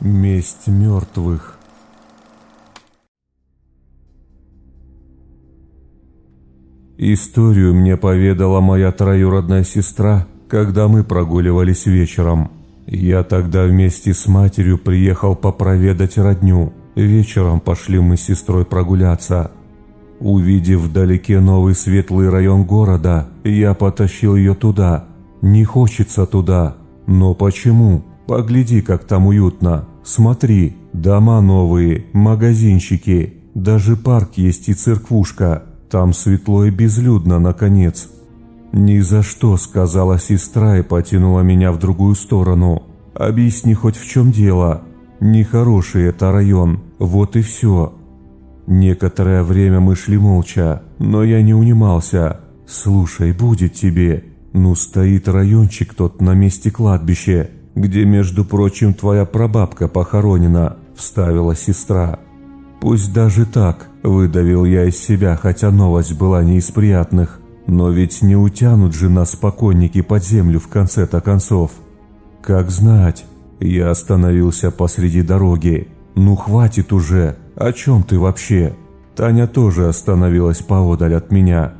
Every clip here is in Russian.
Месть мертвых. Историю мне поведала моя троюродная сестра, когда мы прогуливались вечером. Я тогда вместе с матерью приехал попроведать родню. Вечером пошли мы с сестрой прогуляться. Увидев вдалеке новый светлый район города, я потащил ее туда. Не хочется туда. Но почему? Погляди, как там уютно. Смотри, дома новые, магазинчики, даже парк есть и церквушка. Там светло и безлюдно, наконец. «Ни за что», — сказала сестра и потянула меня в другую сторону. «Объясни хоть в чем дело. Нехороший это район, вот и все». Некоторое время мы шли молча, но я не унимался. «Слушай, будет тебе. Ну, стоит райончик тот на месте кладбища где, между прочим, твоя прабабка похоронена», – вставила сестра. «Пусть даже так», – выдавил я из себя, хотя новость была не из приятных. «Но ведь не утянут же нас покойники под землю в конце-то концов». «Как знать». Я остановился посреди дороги. «Ну хватит уже! О чем ты вообще?» Таня тоже остановилась поодаль от меня.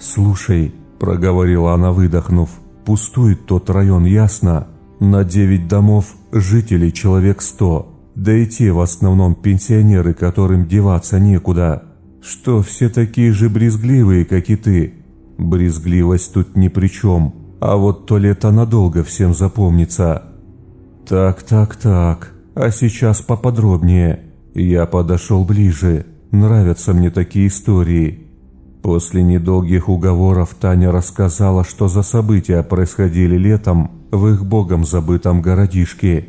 «Слушай», – проговорила она, выдохнув, – «пустует тот район, ясно? На девять домов жителей человек сто, да и те в основном пенсионеры, которым деваться некуда. Что, все такие же брезгливые, как и ты? Брезгливость тут ни при чем, а вот то лето надолго всем запомнится. Так, так, так, а сейчас поподробнее. Я подошел ближе, нравятся мне такие истории. После недолгих уговоров Таня рассказала, что за события происходили летом в их богом забытом городишке.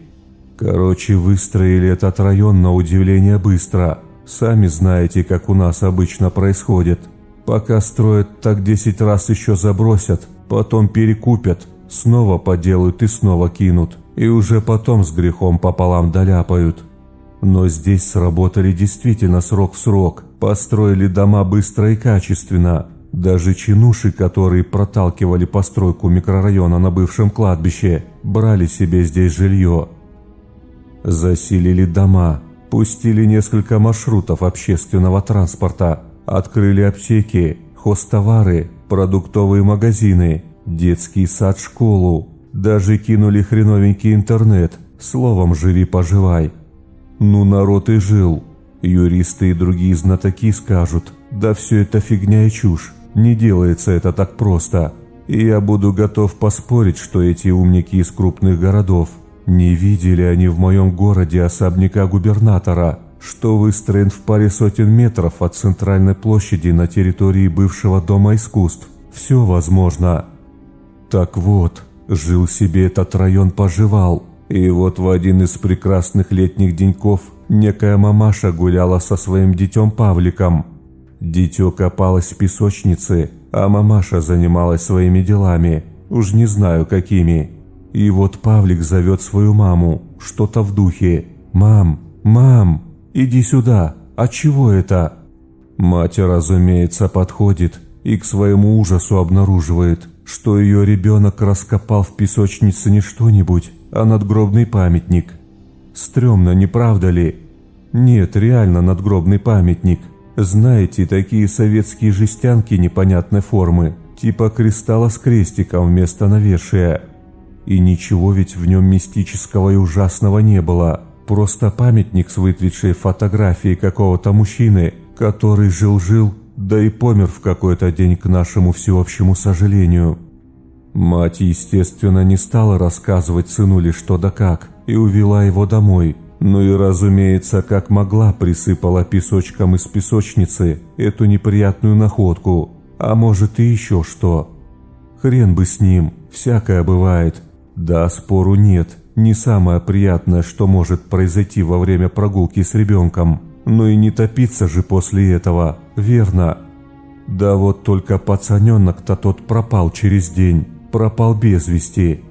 Короче, выстроили этот район на удивление быстро. Сами знаете, как у нас обычно происходит. Пока строят, так десять раз еще забросят, потом перекупят, снова поделают и снова кинут. И уже потом с грехом пополам доляпают. Но здесь сработали действительно срок в срок. Построили дома быстро и качественно – даже чинуши, которые проталкивали постройку микрорайона на бывшем кладбище, брали себе здесь жилье. Заселили дома, пустили несколько маршрутов общественного транспорта, открыли аптеки, хостовары, продуктовые магазины, детский сад, школу, даже кинули хреновенький интернет, словом «живи-поживай». Ну народ и жил. Юристы и другие знатоки скажут, да все это фигня и чушь. Не делается это так просто. И я буду готов поспорить, что эти умники из крупных городов не видели они в моем городе особняка губернатора, что выстроен в паре сотен метров от центральной площади на территории бывшего Дома искусств. Все возможно. Так вот, жил себе этот район поживал. И вот в один из прекрасных летних деньков некая мамаша гуляла со своим детем Павликом – Дитё копалось в песочнице, а мамаша занималась своими делами, уж не знаю какими. И вот Павлик зовет свою маму, что-то в духе. «Мам, мам, иди сюда, а чего это?» Мать, разумеется, подходит и к своему ужасу обнаруживает, что ее ребенок раскопал в песочнице не что-нибудь, а надгробный памятник. Стремно, не правда ли? Нет, реально надгробный памятник – знаете, такие советские жестянки непонятной формы, типа кристалла с крестиком вместо навершия. И ничего ведь в нем мистического и ужасного не было. Просто памятник с выцветшей фотографией какого-то мужчины, который жил-жил, да и помер в какой-то день к нашему всеобщему сожалению. Мать, естественно, не стала рассказывать сынуле что да как и увела его домой – ну и, разумеется, как могла присыпала песочком из песочницы эту неприятную находку, а может и еще что. Хрен бы с ним, всякое бывает. Да, спору нет, не самое приятное, что может произойти во время прогулки с ребенком. Но и не топиться же после этого, верно? Да вот только пацаненок-то тот пропал через день, пропал без вести.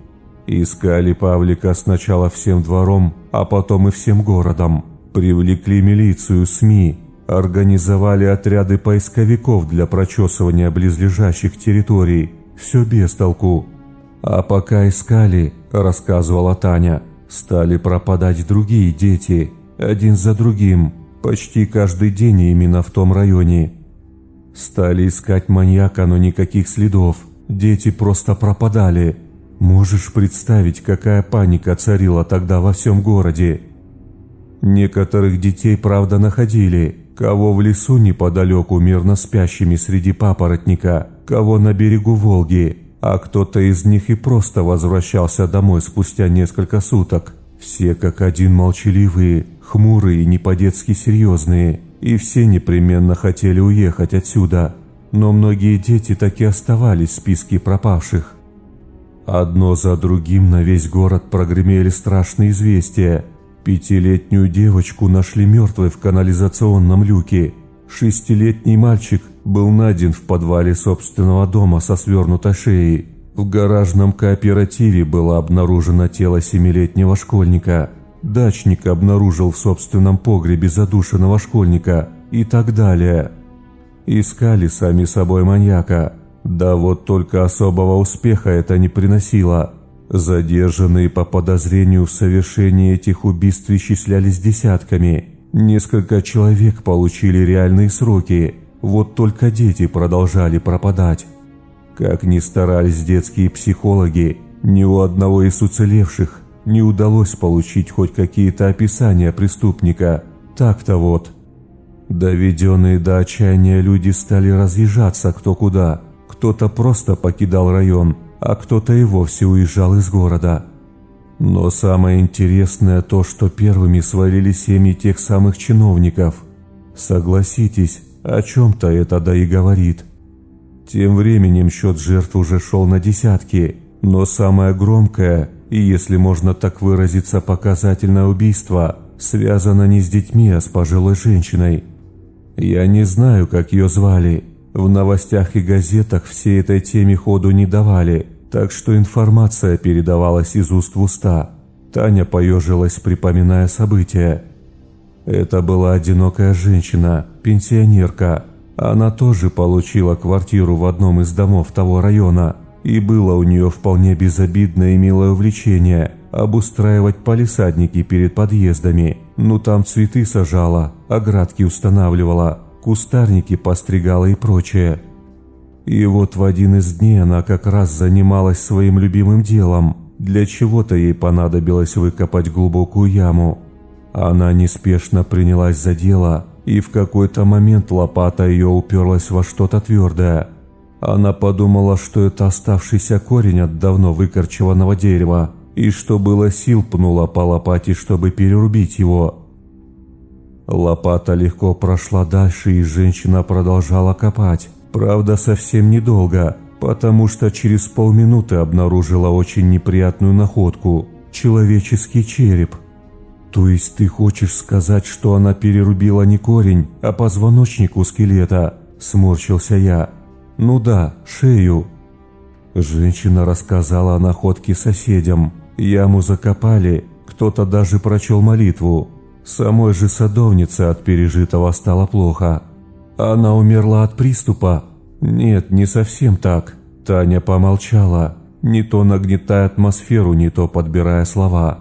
Искали Павлика сначала всем двором, а потом и всем городом. Привлекли милицию, СМИ, организовали отряды поисковиков для прочесывания близлежащих территорий. Все без толку. А пока искали, рассказывала Таня, Стали пропадать другие дети, один за другим, почти каждый день именно в том районе. Стали искать маньяка, но никаких следов. Дети просто пропадали. Можешь представить, какая паника царила тогда во всем городе? Некоторых детей, правда, находили, кого в лесу неподалеку мирно спящими среди папоротника, кого на берегу Волги, а кто-то из них и просто возвращался домой спустя несколько суток. Все как один молчаливые, хмурые и не по-детски серьезные, и все непременно хотели уехать отсюда. Но многие дети так и оставались в списке пропавших. Одно за другим на весь город прогремели страшные известия. Пятилетнюю девочку нашли мертвой в канализационном люке. Шестилетний мальчик был найден в подвале собственного дома со свернутой шеей. В гаражном кооперативе было обнаружено тело семилетнего школьника. Дачник обнаружил в собственном погребе задушенного школьника и так далее. Искали сами собой маньяка. Да вот только особого успеха это не приносило. Задержанные по подозрению в совершении этих убийств исчислялись десятками. Несколько человек получили реальные сроки – вот только дети продолжали пропадать. Как ни старались детские психологи, ни у одного из уцелевших не удалось получить хоть какие-то описания преступника. Так-то вот. Доведенные до отчаяния люди стали разъезжаться кто куда. Кто-то просто покидал район, а кто-то и вовсе уезжал из города. Но самое интересное то, что первыми свалили семьи тех самых чиновников. Согласитесь, о чем-то это да и говорит. Тем временем счет жертв уже шел на десятки, но самое громкое, и если можно так выразиться, показательное убийство, связано не с детьми, а с пожилой женщиной. Я не знаю, как ее звали. В новостях и газетах всей этой теме ходу не давали, так что информация передавалась из уст в уста. Таня поежилась, припоминая события. Это была одинокая женщина, пенсионерка. Она тоже получила квартиру в одном из домов того района. И было у нее вполне безобидное и милое увлечение – обустраивать палисадники перед подъездами. Ну там цветы сажала, оградки устанавливала, кустарники постригала и прочее. И вот в один из дней она как раз занималась своим любимым делом. Для чего-то ей понадобилось выкопать глубокую яму – она неспешно принялась за дело, и в какой-то момент лопата ее уперлась во что-то твердое. Она подумала, что это оставшийся корень от давно выкорчеванного дерева, и что было сил пнула по лопате, чтобы перерубить его. Лопата легко прошла дальше, и женщина продолжала копать. Правда, совсем недолго, потому что через полминуты обнаружила очень неприятную находку – человеческий череп – «То есть ты хочешь сказать, что она перерубила не корень, а позвоночник у скелета?» – сморщился я. «Ну да, шею». Женщина рассказала о находке соседям. Яму закопали, кто-то даже прочел молитву. Самой же садовнице от пережитого стало плохо. Она умерла от приступа? Нет, не совсем так. Таня помолчала, не то нагнетая атмосферу, не то подбирая слова.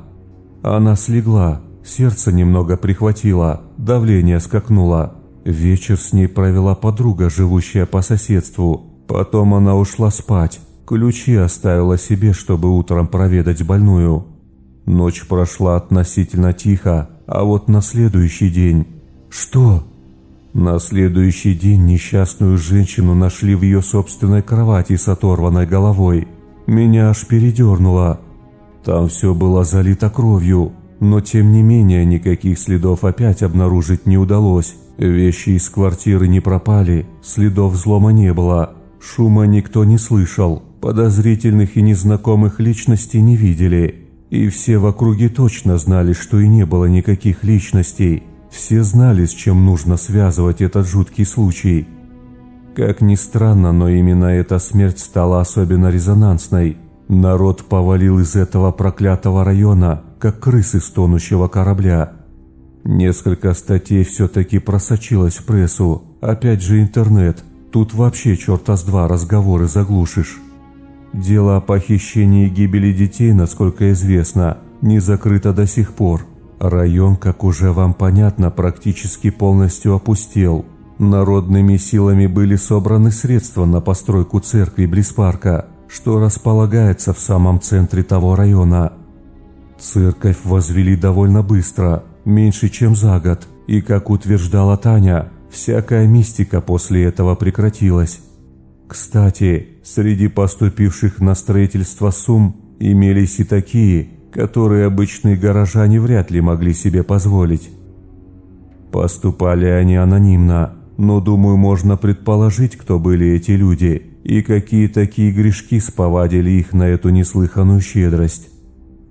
Она слегла, сердце немного прихватило, давление скакнуло. Вечер с ней провела подруга, живущая по соседству. Потом она ушла спать. Ключи оставила себе, чтобы утром проведать больную. Ночь прошла относительно тихо, а вот на следующий день... Что? На следующий день несчастную женщину нашли в ее собственной кровати с оторванной головой. Меня аж передернуло. Там все было залито кровью, но тем не менее никаких следов опять обнаружить не удалось. Вещи из квартиры не пропали, следов взлома не было, шума никто не слышал, подозрительных и незнакомых личностей не видели. И все в округе точно знали, что и не было никаких личностей. Все знали, с чем нужно связывать этот жуткий случай. Как ни странно, но именно эта смерть стала особенно резонансной – Народ повалил из этого проклятого района, как крысы с тонущего корабля. Несколько статей все-таки просочилось в прессу. Опять же интернет. Тут вообще черта с два разговоры заглушишь. Дело о похищении и гибели детей, насколько известно, не закрыта до сих пор. Район, как уже вам понятно, практически полностью опустел. Народными силами были собраны средства на постройку церкви близ парка, что располагается в самом центре того района. Церковь возвели довольно быстро, меньше чем за год, и, как утверждала Таня, всякая мистика после этого прекратилась. Кстати, среди поступивших на строительство сумм имелись и такие, которые обычные горожане вряд ли могли себе позволить. Поступали они анонимно, но, думаю, можно предположить, кто были эти люди и какие такие грешки сповадили их на эту неслыханную щедрость.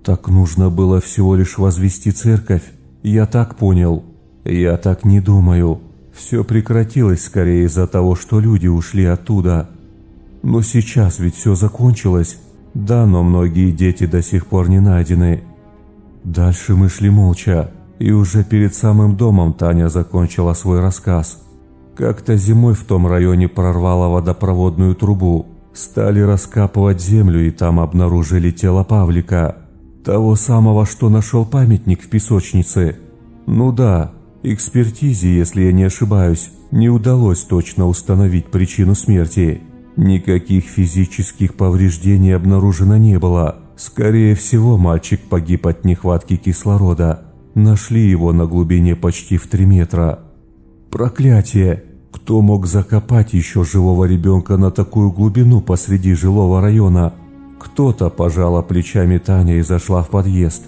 Так нужно было всего лишь возвести церковь, я так понял. Я так не думаю. Все прекратилось скорее из-за того, что люди ушли оттуда. Но сейчас ведь все закончилось, да, но многие дети до сих пор не найдены. Дальше мы шли молча, и уже перед самым домом Таня закончила свой рассказ. Как-то зимой в том районе прорвало водопроводную трубу. Стали раскапывать землю и там обнаружили тело Павлика. Того самого, что нашел памятник в песочнице. Ну да, экспертизе, если я не ошибаюсь, не удалось точно установить причину смерти. Никаких физических повреждений обнаружено не было. Скорее всего, мальчик погиб от нехватки кислорода. Нашли его на глубине почти в 3 метра. Проклятие! Кто мог закопать еще живого ребенка на такую глубину посреди жилого района? Кто-то пожала плечами Таня и зашла в подъезд.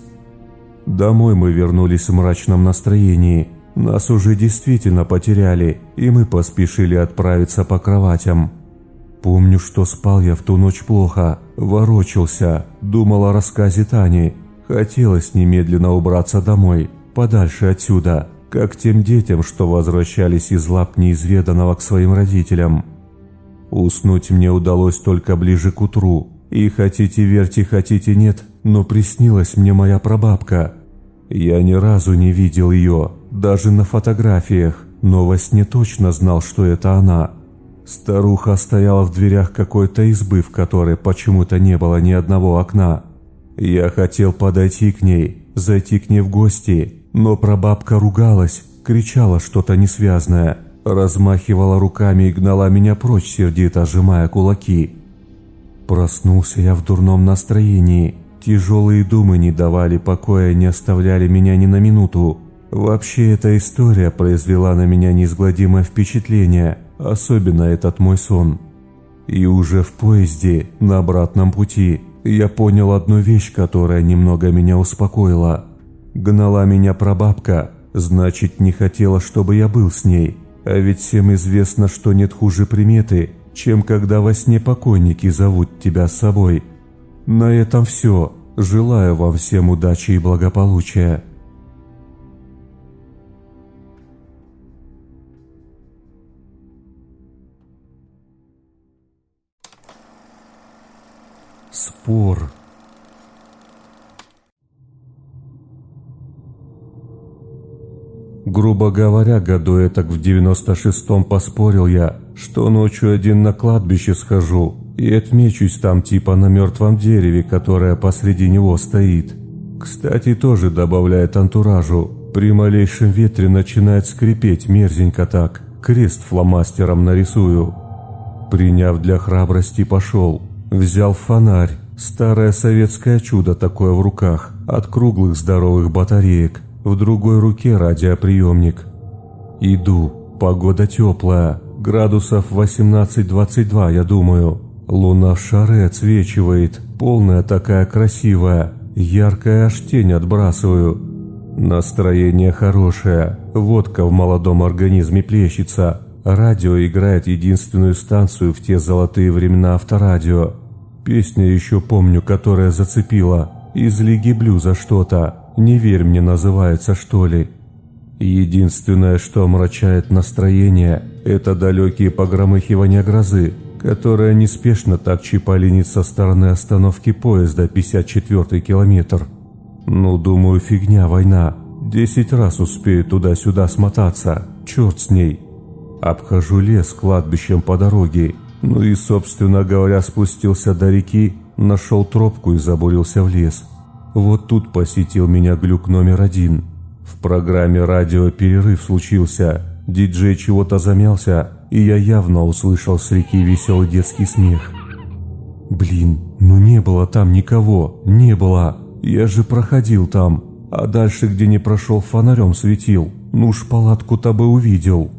Домой мы вернулись в мрачном настроении. Нас уже действительно потеряли, и мы поспешили отправиться по кроватям. Помню, что спал я в ту ночь плохо, ворочался, думал о рассказе Тани. Хотелось немедленно убраться домой, подальше отсюда, как тем детям, что возвращались из лап неизведанного к своим родителям. Уснуть мне удалось только ближе к утру, и хотите верьте, хотите нет, но приснилась мне моя прабабка. Я ни разу не видел ее, даже на фотографиях, но во сне точно знал, что это она – Старуха стояла в дверях какой-то избы, в которой почему-то не было ни одного окна. Я хотел подойти к ней, зайти к ней в гости, но прабабка ругалась, кричала что-то несвязное, размахивала руками и гнала меня прочь, сердито сжимая кулаки. Проснулся я в дурном настроении. Тяжелые думы не давали покоя, не оставляли меня ни на минуту. Вообще эта история произвела на меня неизгладимое впечатление – особенно этот мой сон. И уже в поезде, на обратном пути, я понял одну вещь, которая немного меня успокоила. Гнала меня прабабка, значит не хотела, чтобы я был с ней. А ведь всем известно, что нет хуже приметы, чем когда во сне покойники зовут тебя с собой. На этом все. Желаю вам всем удачи и благополучия. Спор. Грубо говоря, году этак в 96-м поспорил я, что ночью один на кладбище схожу и отмечусь там типа на мертвом дереве, которое посреди него стоит. Кстати, тоже добавляет антуражу. При малейшем ветре начинает скрипеть мерзенько так. Крест фломастером нарисую. Приняв для храбрости, пошел. Взял фонарь, старое советское чудо такое в руках, от круглых здоровых батареек, в другой руке радиоприемник. Иду, погода теплая, градусов 18-22, я думаю. Луна в шаре отсвечивает, полная такая красивая, яркая аж тень отбрасываю. Настроение хорошее, водка в молодом организме плещется, Радио играет единственную станцию в те золотые времена авторадио. Песня еще помню, которая зацепила. Из Лиги Блюза что-то. «Не верь мне» называется, что ли. Единственное, что омрачает настроение, это далекие погромыхивания грозы, которая неспешно так чипалинит со стороны остановки поезда 54-й километр. Ну, думаю, фигня война. Десять раз успею туда-сюда смотаться. Черт с ней. Обхожу лес кладбищем по дороге, ну и, собственно говоря, спустился до реки, нашел тропку и забурился в лес. Вот тут посетил меня глюк номер один. В программе радио перерыв случился. Диджей чего-то замялся, и я явно услышал с реки веселый детский смех. Блин, ну не было там никого, не было. Я же проходил там, а дальше, где не прошел, фонарем светил. Ну уж палатку-то бы увидел.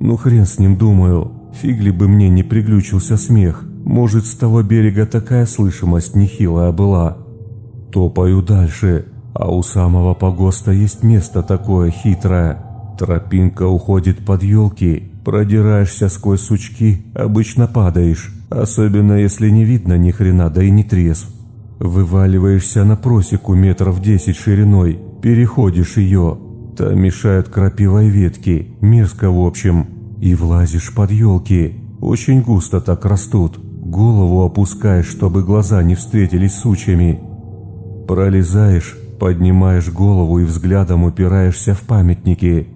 Ну хрен с ним, думаю. Фигли бы мне не приглючился смех. Может, с того берега такая слышимость нехилая была. Топаю дальше, а у самого погоста есть место такое хитрое. Тропинка уходит под елки, продираешься сквозь сучки, обычно падаешь, особенно если не видно ни хрена, да и не трезв. Вываливаешься на просеку метров десять шириной, переходишь ее, там мешают крапивой ветки, мерзко в общем, и влазишь под елки. Очень густо так растут. Голову опускаешь, чтобы глаза не встретились сучьями. Пролезаешь, поднимаешь голову и взглядом упираешься в памятники.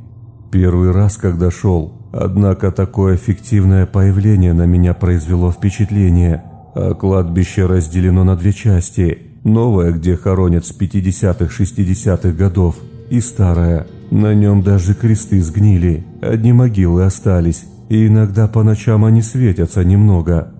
Первый раз, когда шел, однако такое эффективное появление на меня произвело впечатление. А кладбище разделено на две части. Новое, где хоронят с 50-60-х годов, и старое. На нем даже кресты сгнили, одни могилы остались, и иногда по ночам они светятся немного.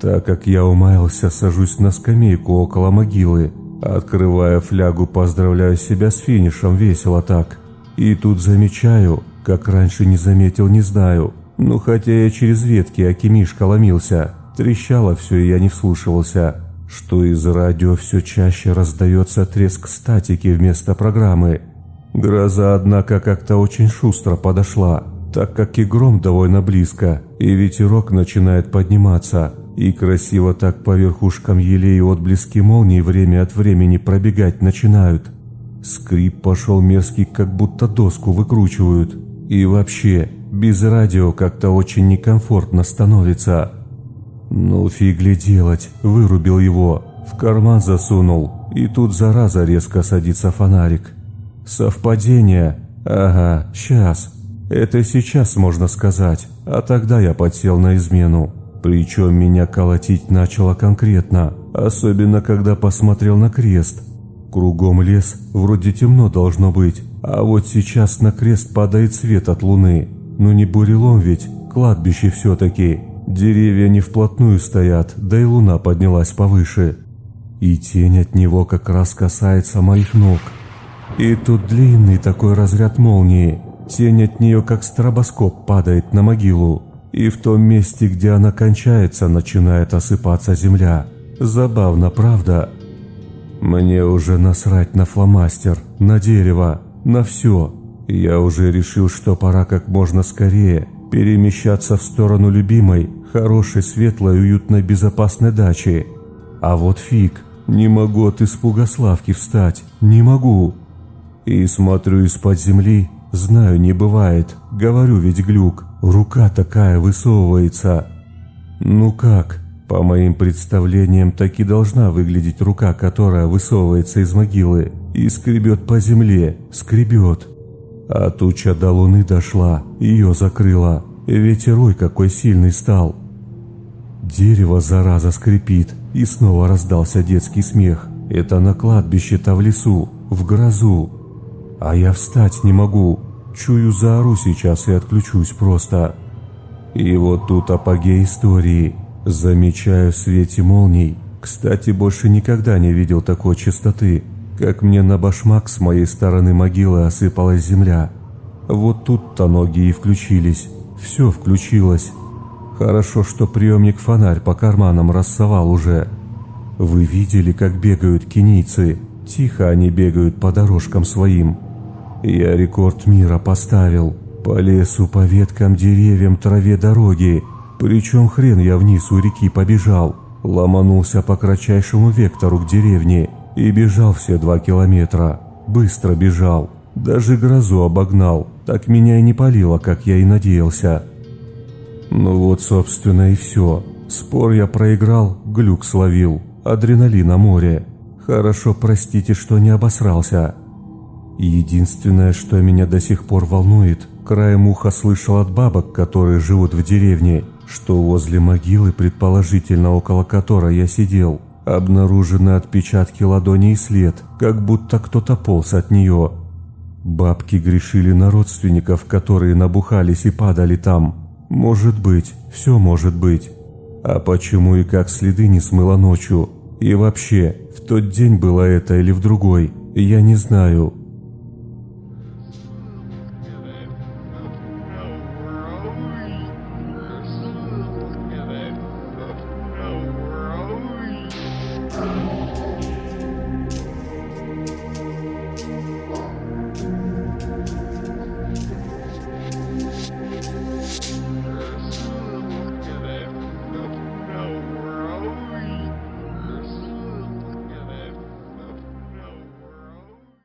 Так как я умаялся, сажусь на скамейку около могилы, открывая флягу, поздравляю себя с финишем, весело так. И тут замечаю, как раньше не заметил, не знаю, ну хотя я через ветки Акимишка ломился, трещало все, и я не вслушивался, что из радио все чаще раздается треск статики вместо программы – Гроза, однако, как-то очень шустро подошла, так как и гром довольно близко, и ветерок начинает подниматься, и красиво так по верхушкам елей отблески молний время от времени пробегать начинают. Скрип пошел мерзкий, как будто доску выкручивают. И вообще, без радио как-то очень некомфортно становится. Ну фигли делать, вырубил его, в карман засунул, и тут зараза резко садится фонарик. Совпадение? Ага, сейчас. Это сейчас можно сказать, а тогда я подсел на измену. Причем меня колотить начало конкретно, особенно когда посмотрел на крест. Кругом лес, вроде темно должно быть, а вот сейчас на крест падает свет от луны. Ну не бурелом ведь, кладбище все-таки. Деревья не вплотную стоят, да и луна поднялась повыше. И тень от него как раз касается моих ног. И тут длинный такой разряд молнии. Тень от нее, как стробоскоп, падает на могилу. И в том месте, где она кончается, начинает осыпаться земля. Забавно, правда? Мне уже насрать на фломастер, на дерево, на все. Я уже решил, что пора как можно скорее перемещаться в сторону любимой, хорошей, светлой, уютной, безопасной дачи. А вот фиг, не могу от испуга Славки встать, не могу. И смотрю из-под земли, знаю, не бывает, говорю ведь глюк, рука такая высовывается. Ну как, по моим представлениям, так и должна выглядеть рука, которая высовывается из могилы и скребет по земле, скребет. А туча до луны дошла, ее закрыла, ветерой какой сильный стал. Дерево, зараза, скрипит, и снова раздался детский смех. Это на кладбище-то в лесу, в грозу. А я встать не могу. Чую, заору сейчас и отключусь просто. И вот тут апогей истории. Замечаю в свете молний. Кстати, больше никогда не видел такой чистоты, как мне на башмак с моей стороны могилы осыпалась земля. Вот тут-то ноги и включились. Все включилось. Хорошо, что приемник фонарь по карманам рассовал уже. Вы видели, как бегают кенийцы? Тихо они бегают по дорожкам своим. Я рекорд мира поставил. По лесу, по веткам, деревьям, траве дороги. Причем хрен я вниз у реки побежал. Ломанулся по кратчайшему вектору к деревне и бежал все два километра. Быстро бежал. Даже грозу обогнал. Так меня и не палило, как я и надеялся. Ну вот, собственно, и все. Спор я проиграл, глюк словил. Адреналина море. Хорошо, простите, что не обосрался. Единственное, что меня до сих пор волнует, краем уха слышал от бабок, которые живут в деревне, что возле могилы, предположительно около которой я сидел, Обнаружены отпечатки ладони и след, как будто кто-то полз от нее. Бабки грешили на родственников, которые набухались и падали там. Может быть, все может быть. А почему и как следы не смыло ночью? И вообще, в тот день было это или в другой, я не знаю.